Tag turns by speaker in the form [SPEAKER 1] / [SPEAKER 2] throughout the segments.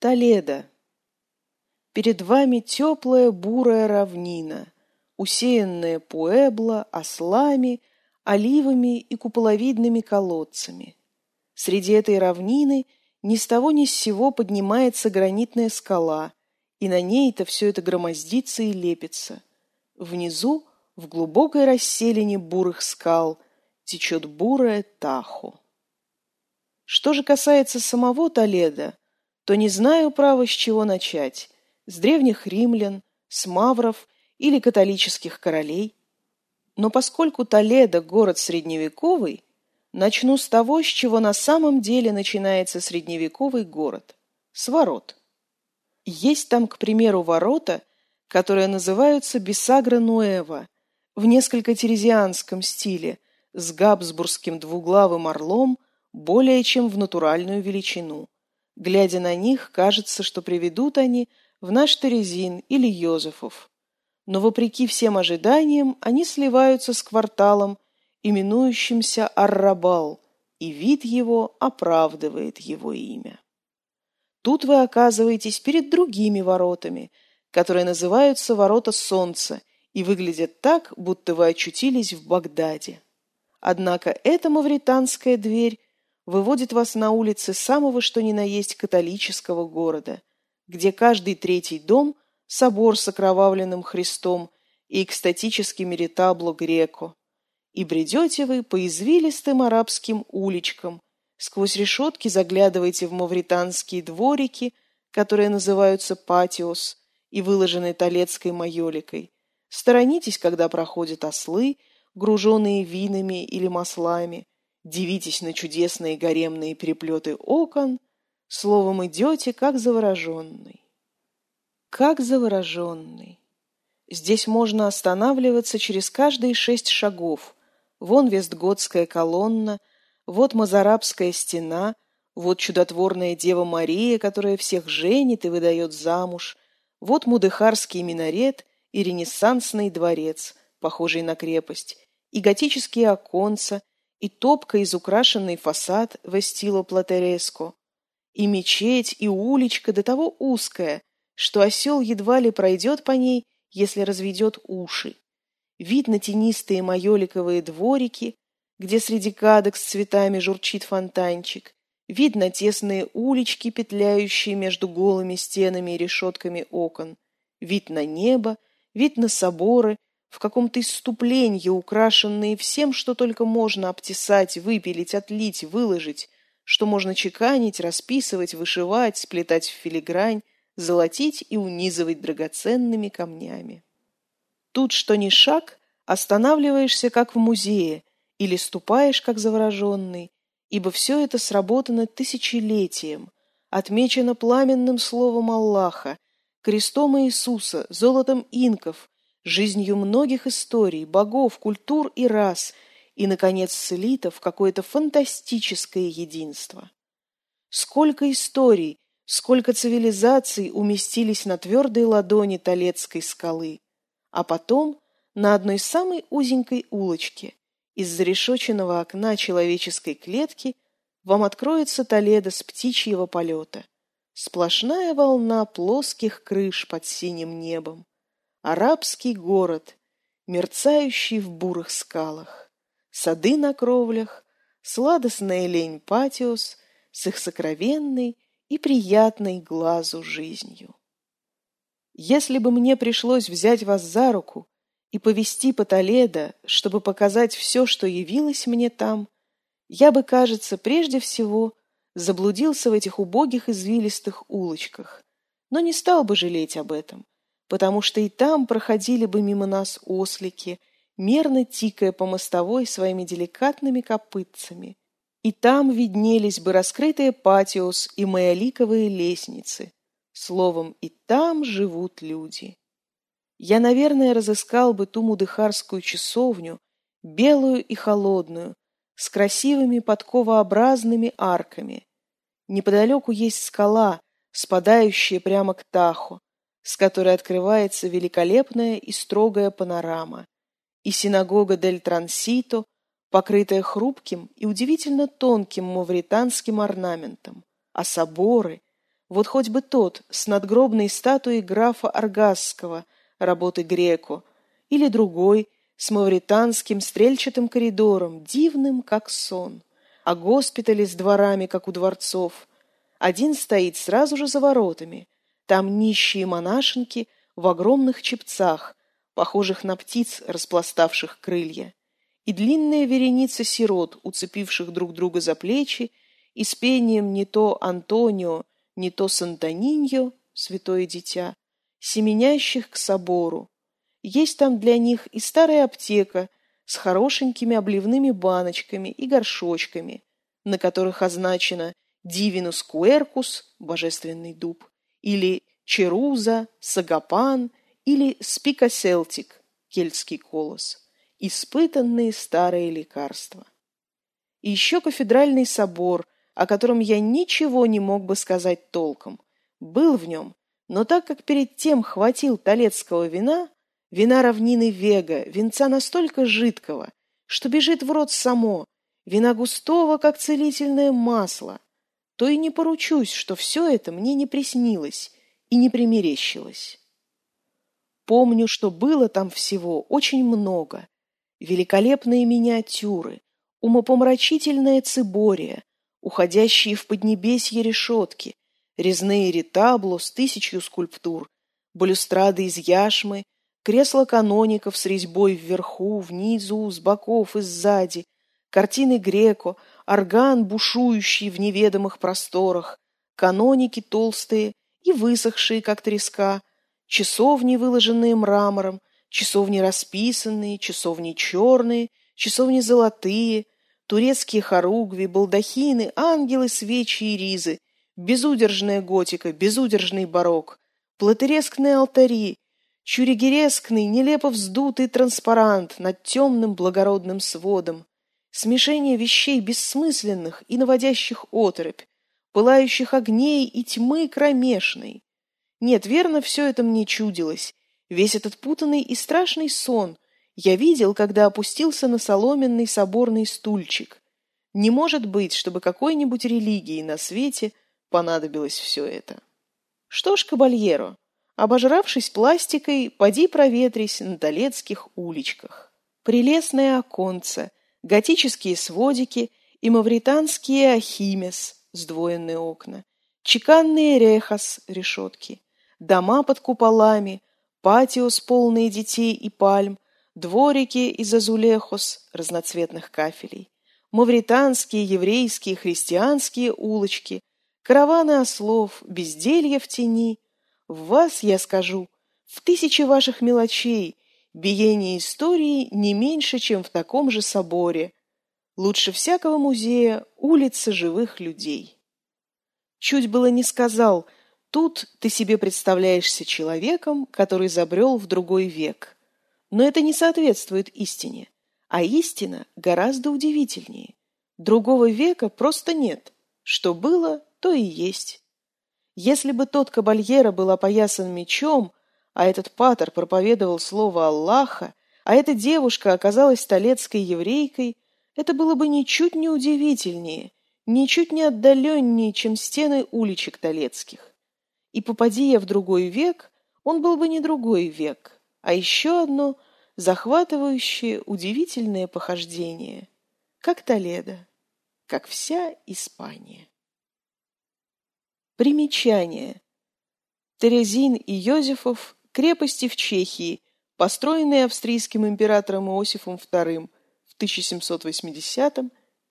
[SPEAKER 1] Толедо. Перед вами теплая бурая равнина, усеянная пуэбло, ослами, оливами и куполовидными колодцами. Среди этой равнины ни с того ни с сего поднимается гранитная скала, и на ней-то все это громоздится и лепится. Внизу, в глубокой расселине бурых скал, течет бурая Тахо. Что же касается самого Толеда, то не знаю, право, с чего начать. С древних римлян, с мавров или католических королей. Но поскольку Толедо – город средневековый, начну с того, с чего на самом деле начинается средневековый город – с ворот. Есть там, к примеру, ворота, которые называются Бисагра-Нуэва, в несколько терезианском стиле, с габсбургским двуглавым орлом более чем в натуральную величину – Глядя на них, кажется, что приведут они в наш Терезин или Йозефов. Но вопреки всем ожиданиям они сливаются с кварталом, именующимся Аррабал, и вид его оправдывает его имя. Тут вы оказываетесь перед другими воротами, которые называются «Ворота Солнца» и выглядят так, будто вы очутились в Багдаде. Однако эта мавританская дверь выводит вас на улицы самого что ни на есть католического города, где каждый третий дом – собор с окровавленным Христом и экстатическими ретабло Греко. И бредете вы по извилистым арабским уличкам, сквозь решетки заглядываете в мавританские дворики, которые называются патиос и выложены талецкой майоликой. Сторонитесь, когда проходят ослы, груженные винами или маслами, дивитесь на чудесные гаремные переплеты окон, словом, идете, как завороженный. Как завороженный. Здесь можно останавливаться через каждые шесть шагов. Вон Вестготская колонна, вот Мазарабская стена, вот чудотворная Дева Мария, которая всех женит и выдает замуж, вот Мудыхарский минарет и ренессансный дворец, похожий на крепость, и готические оконца, и топка изукрашенный фасад в эстило платереско, и мечеть, и уличка до того узкая, что осел едва ли пройдет по ней, если разведет уши. Видно тенистые майоликовые дворики, где среди кадок с цветами журчит фонтанчик. Видно тесные улички, петляющие между голыми стенами и решетками окон. Вид на небо, вид на соборы, в каком-то иступлении, украшенные всем, что только можно обтесать, выпилить, отлить, выложить, что можно чеканить, расписывать, вышивать, сплетать в филигрань, золотить и унизывать драгоценными камнями. Тут что ни шаг, останавливаешься, как в музее, или ступаешь, как завороженный, ибо все это сработано тысячелетием, отмечено пламенным словом Аллаха, крестом Иисуса, золотом инков, жизнью многих историй, богов, культур и рас, и, наконец, слито в какое-то фантастическое единство. Сколько историй, сколько цивилизаций уместились на твердой ладони Толецкой скалы, а потом на одной самой узенькой улочке из зарешоченного окна человеческой клетки вам откроется Толедо с птичьего полета. Сплошная волна плоских крыш под синим небом арабский город, мерцающий в бурых скалах, сады на кровлях, сладостная лень патиос с их сокровенной и приятной глазу жизнью. Если бы мне пришлось взять вас за руку и повести по Толедо, чтобы показать все, что явилось мне там, я бы, кажется, прежде всего заблудился в этих убогих извилистых улочках, но не стал бы жалеть об этом потому что и там проходили бы мимо нас ослики, мерно тикая по мостовой своими деликатными копытцами. И там виднелись бы раскрытые патиос и маяликовые лестницы. Словом, и там живут люди. Я, наверное, разыскал бы ту мудыхарскую часовню, белую и холодную, с красивыми подковообразными арками. Неподалеку есть скала, спадающая прямо к Тахо, с которой открывается великолепная и строгая панорама, и синагога дель Трансито, покрытая хрупким и удивительно тонким мавританским орнаментом, а соборы, Вот хоть бы тот с надгробной статуей графа Аргасского, работы Греко, или другой с мавританским стрельчатым коридором, дивным, как сон, а госпитали с дворами, как у дворцов. Один стоит сразу же за воротами. Там нищие монашенки в огромных чепцах, похожих на птиц, распластавших крылья, и длинная вереница сирот, уцепивших друг друга за плечи, и с пением не то Антонио, не то Сантониньо, святое дитя, семенящих к собору. Есть там для них и старая аптека с хорошенькими обливными баночками и горшочками, на которых означено «Дивинус Куэркус» – божественный дуб, или «Черуза», «Сагапан» или «Спика Селтик» – кельтский колос, испытанные старые лекарства. И еще кафедральный собор – о котором я ничего не мог бы сказать толком. Был в нем, но так как перед тем хватил талецкого вина, вина равнины Вега, винца настолько жидкого, что бежит в рот само, вина густого, как целительное масло, то и не поручусь, что все это мне не приснилось и не примерещилось. Помню, что было там всего очень много. Великолепные миниатюры, умопомрачительная цибория, уходящие в поднебесье решетки, резные ретабло с тысячью скульптур, балюстрады из яшмы, кресла каноников с резьбой вверху, внизу, с боков и сзади, картины Греко, орган, бушующий в неведомых просторах, каноники толстые и высохшие, как треска, часовни, выложенные мрамором, часовни расписанные, часовни черные, часовни золотые, турецкие хоругви, балдахины, ангелы, свечи и ризы, безудержная готика, безудержный барок, платерескные алтари, чуригерескный, нелепо вздутый транспарант над темным благородным сводом, смешение вещей бессмысленных и наводящих оторопь, пылающих огней и тьмы кромешной. Нет, верно, все это мне чудилось, весь этот путанный и страшный сон, я видел, когда опустился на соломенный соборный стульчик. Не может быть, чтобы какой-нибудь религии на свете понадобилось все это. Что ж, кабальеро, обожравшись пластикой, поди проветрись на Толецких уличках. Прелестное оконце, готические сводики и мавританские ахимес, сдвоенные окна, чеканные рехас, решетки, дома под куполами, патио с полные детей и пальм, дворики из азулехос разноцветных кафелей, мавританские, еврейские, христианские улочки, караваны ослов, безделье в тени. В вас, я скажу, в тысячи ваших мелочей биение истории не меньше, чем в таком же соборе. Лучше всякого музея улица живых людей. Чуть было не сказал, тут ты себе представляешься человеком, который забрел в другой век. Но это не соответствует истине. А истина гораздо удивительнее. Другого века просто нет. Что было, то и есть. Если бы тот кабальера был опоясан мечом, а этот патер проповедовал слово Аллаха, а эта девушка оказалась столецкой еврейкой, это было бы ничуть не удивительнее, ничуть не отдаленнее, чем стены уличек Толецких. И попади я в другой век, он был бы не другой век, а еще одно захватывающее, удивительное похождение, как Толедо, как вся Испания. Примечание. Терезин и Йозефов – крепости в Чехии, построенные австрийским императором Иосифом II в 1780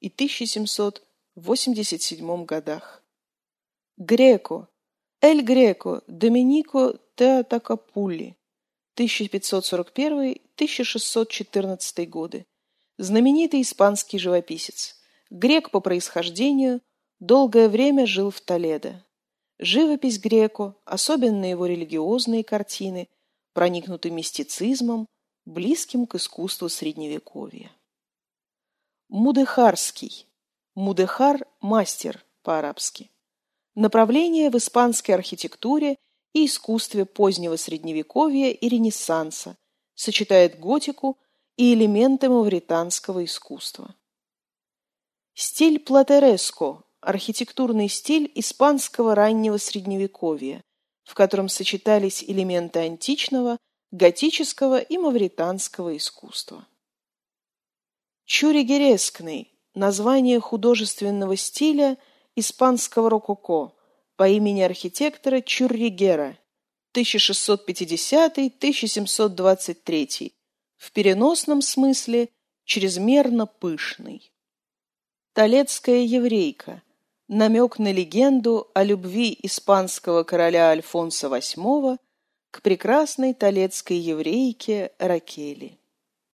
[SPEAKER 1] и 1787 годах. Греко. Эль Греко Доминико Теотакапулли 1541-1614 годы. Знаменитый испанский живописец. Грек по происхождению, долгое время жил в Толедо. Живопись Греко, особенно его религиозные картины, проникнуты мистицизмом, близким к искусству Средневековья. Мудехарский. Мудехар – мастер по-арабски. Направление в испанской архитектуре – и искусстве позднего Средневековья и Ренессанса, сочетает готику и элементы мавританского искусства. Стиль платереско, архитектурный стиль испанского раннего средневековья, в котором сочетались элементы античного, готического и мавританского искусства. Чуригерескный – название художественного стиля испанского рококо по имени архитектора Чурригера 1650-1723, в переносном смысле чрезмерно пышный. Толецкая еврейка – намек на легенду о любви испанского короля Альфонса VIII к прекрасной толецкой еврейке Ракели.